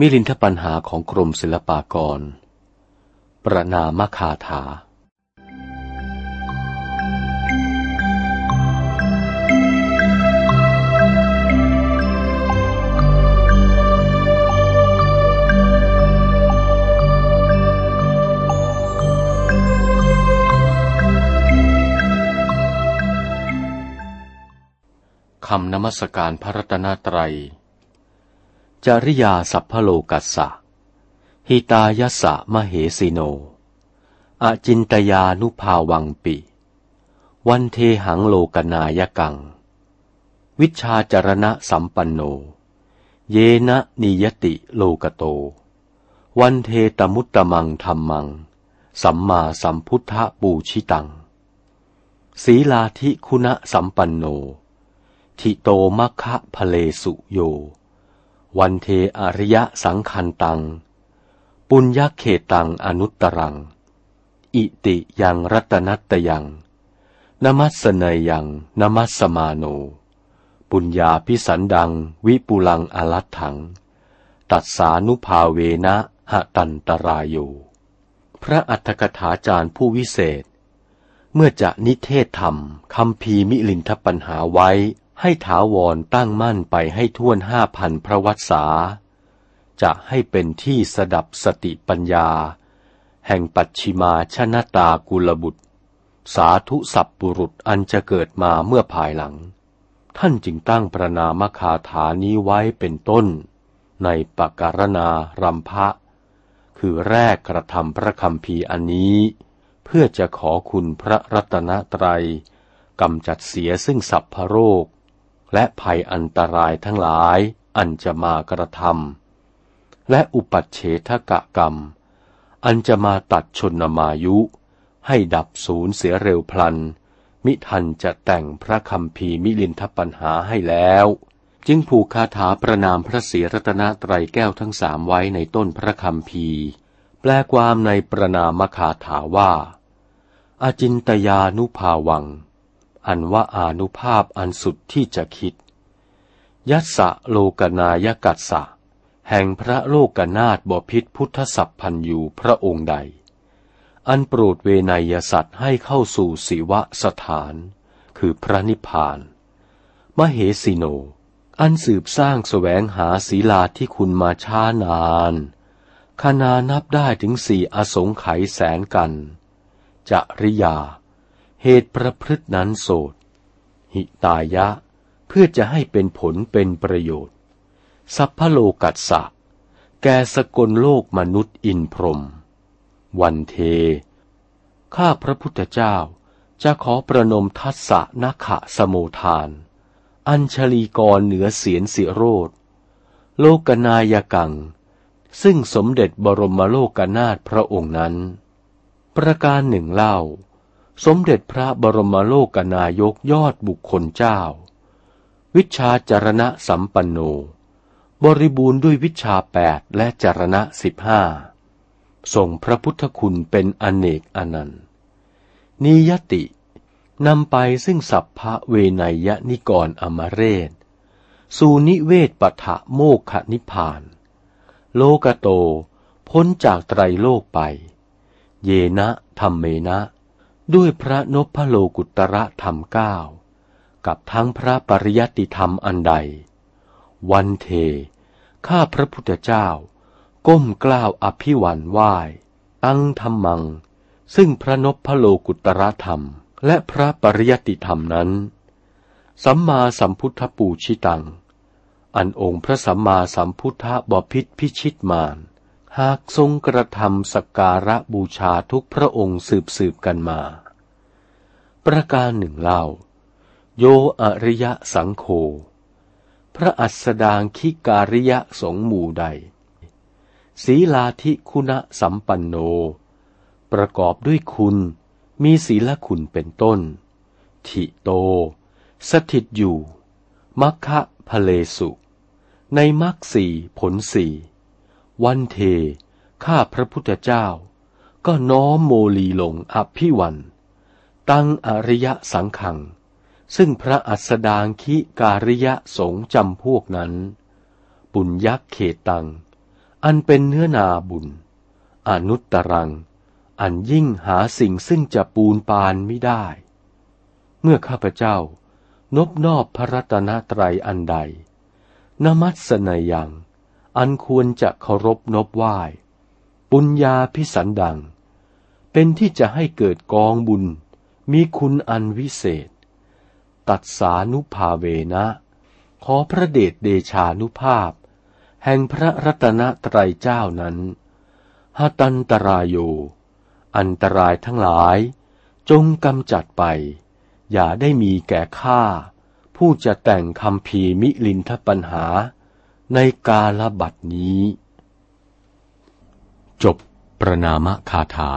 มิลินทปัญหาของกรมศิลปากร ประนามคาถา คำนมัสการพระรัตนตรัย จริยาสัพพโลกัสสะ หิตายสะมเหสิโน อจินตยานุภาวังปิ วันเทหังโลกนายกัง วิชาจรณะสัมปันโน เยนะนิยติโลกโต วันเทตมุตตมังธรรมัง สัมมาสัมพุทธปูชิตัง ศีลาธิคุณะสัมปันโน ทิโตมัคคะพเลสุโย วันเทอริยะสังคันตัง ปุญญเขตังอนุตตรัง อิติยังรัตนัตยังนมัสเนยยังนมัสมาโน ปุญญาพิสันดังวิปุลังอลัตถัง ตัดสานุภาเวนะหะตันตรายโย พระอัฏฐกถาจารย์ผู้วิเศษ เมื่อจะนิเทศธรรมคำพีมิลินทปัญหาไว้ ให้ถาวรตั้งมั่นไปให้ท่วนห้าพันพระวัษาจะให้เป็นที่สดับสติปัญญา แห่งปัจฉิมาชนะตากุลบุตร สาธุสัพบุรุษอันจะเกิดมาเมื่อภายหลัง ท่านจึงตั้งประนามคาถานี้ไว้เป็นต้น ในปการณารำพะคือแรกกระทำพระคำพีอันนี้ เพื่อจะขอคุณพระรัตนตรัยกำจัดเสียซึ่งสัพพโรค และภัยอันตรายทั้งหลายอันจะมากระทำและอุปัชเฉทกะกรรม อันจะมาตัดชนมายุ ให้ดับศูนย์เสียเร็วพลัน มิทันจะแต่งพระคำพีมิลินทปัญหาให้แล้ว จึงผูกคาถาประนามพระศรีรัตนตรัยแก้วทั้งสามไว้ในต้นพระคำพีแปลความในประนามคาถาว่าอาจินตยานุภาวัง อันว่าอานุภาพอันสุดที่จะคิด ยัสะโลกนายกัสสะ แห่งพระโลกนาถบพิษพุทธสัพพันยูพระองค์ใด อันโปรดเวนยสัตว์ให้เข้าสู่สิวะสถาน คือพระนิพพาน มเหสิโน อันสืบสร้างสแสวงหาศีลาที่คุณมาช้านานคณานับได้ถึงสี่อสงไขยแสนกันจะริยา เหตุประพฤตินั้นโสด หิตายะ เพื่อจะให้เป็นผลเป็นประโยชน์ สัพพโลกัสสะ แกสกลโลกมนุษย์อินพรม วันเท ข้าพระพุทธเจ้าจะขอประนมทัสสะนัขะสมุทาน อัญชลีกรเหนือเสียนสิโรธ โลกนายกัง ซึ่งสมเด็จบรมโลกนาถพระองค์นั้น ประการหนึ่งเล่า สมเด็จพระบรมโลกนายกยอดบุคคลเจ้า วิชาจารณะสัมปันโน บริบูรณ์ด้วยวิชาแปดและจารณะสิบห้าส่งพระพุทธคุณเป็นอเนกอนันต์นิยตินำไปซึ่งสัพพะเวนยนิกรอมเรศสูนิเวศปะทะโมกขนิพาน โลกโต พ้นจากไตรโลกไป เยนะธรรมเมนะ ด้วยพระนพโลกุตระธรรมเก้ากับทั้งพระปริยติธรรมอันใด วันเท ข้าพระพุทธเจ้า ก้มกล้าวอภิวันไหว้ตั้งธรรมัง ซึ่งพระนพโลกุตระธรรม และพระปริยติธรรมนั้น สัมมาสัมพุทธปูชิตัง อันองค์พระสัมมาสัมพุทธบพิษพิชิตมาน หากทรงกระทำสักการะบูชาทุกพระองค์สืบสืบกันมา ประการหนึ่งเล่า โยอริยะสังโฆพระอัสดางคิการิยะสงหมู่ใด ศีลาธิคุณสัมปันโน ประกอบด้วยคุณ มีศีลคุณเป็นต้น ทิโต สถิตอยู่มัคคะพเลสุ ในมัคสีผลสี่ วันเท ข้าพระพุทธเจ้า ก็น้อมโมลีลงอภิวัน ตั้งอริยสังขัง ซึ่งพระอัสดางคิการิยะสงจำพวกนั้น ปุญยักเขตัง อันเป็นเนื้อนาบุญ อนุตตรัง อันยิ่งหาสิ่งซึ่งจะปูนปานไม่ได้ เมื่อข้าพเจ้านบนอบพระรัตนตรัยอันใด นมัสนยัง อันควรจะเคารพนบไหว้ ปุญญาพิสันดัง เป็นที่จะให้เกิดกองบุญ มีคุณอันวิเศษ ตัดสานุภาเวนะ ขอพระเดชเดชานุภาพ แห่งพระรัตนตรัยเจ้านั้นหตันตรายโย อันตรายทั้งหลาย จงกำจัดไป อย่าได้มีแก่ข้าผู้จะแต่งคำพีมิลินทปัญหา ในกาลบัดนี้ จบประนามคาถา